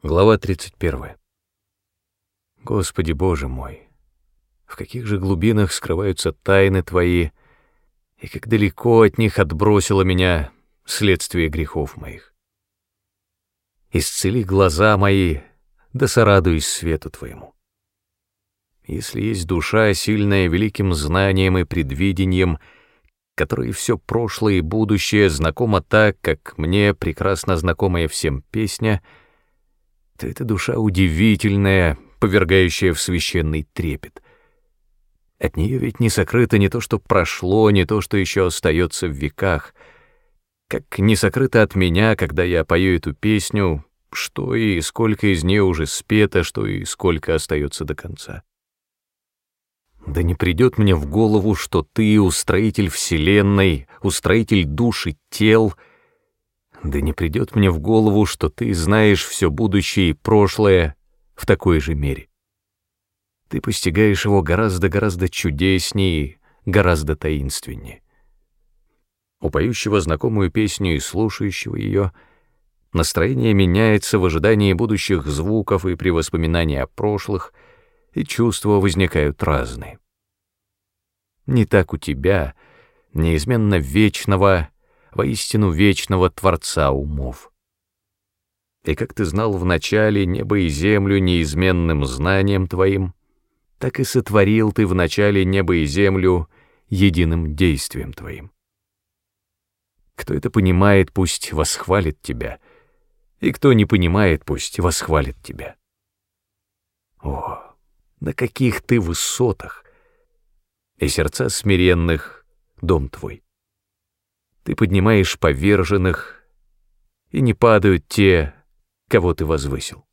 Глава 31. Господи Боже мой, в каких же глубинах скрываются тайны Твои, и как далеко от них отбросило меня следствие грехов моих. Исцели глаза мои, да сорадуюсь свету Твоему. Если есть душа, сильная великим знанием и предвидением, которой все прошлое и будущее знакомо так, как мне прекрасно знакомая всем песня — ты эта душа удивительная, повергающая в священный трепет. От нее ведь не сокрыто не то, что прошло, не то, что еще остается в веках. Как не сокрыто от меня, когда я пою эту песню, что и сколько из нее уже спето, что и сколько остается до конца. Да не придет мне в голову, что ты, устроитель вселенной, устроитель душ и тел — да не придет мне в голову, что ты знаешь все будущее и прошлое в такой же мере. Ты постигаешь его гораздо-гораздо чудеснее, гораздо таинственнее. У поющего знакомую песню и слушающего ее настроение меняется в ожидании будущих звуков и при воспоминании о прошлых, и чувства возникают разные. Не так у тебя, неизменно вечного, воистину вечного Творца умов. И как ты знал вначале небо и землю неизменным знанием твоим, так и сотворил ты вначале небо и землю единым действием твоим. Кто это понимает, пусть восхвалит тебя, и кто не понимает, пусть восхвалит тебя. О, на каких ты высотах! И сердца смиренных — дом твой. Ты поднимаешь поверженных, и не падают те, кого ты возвысил.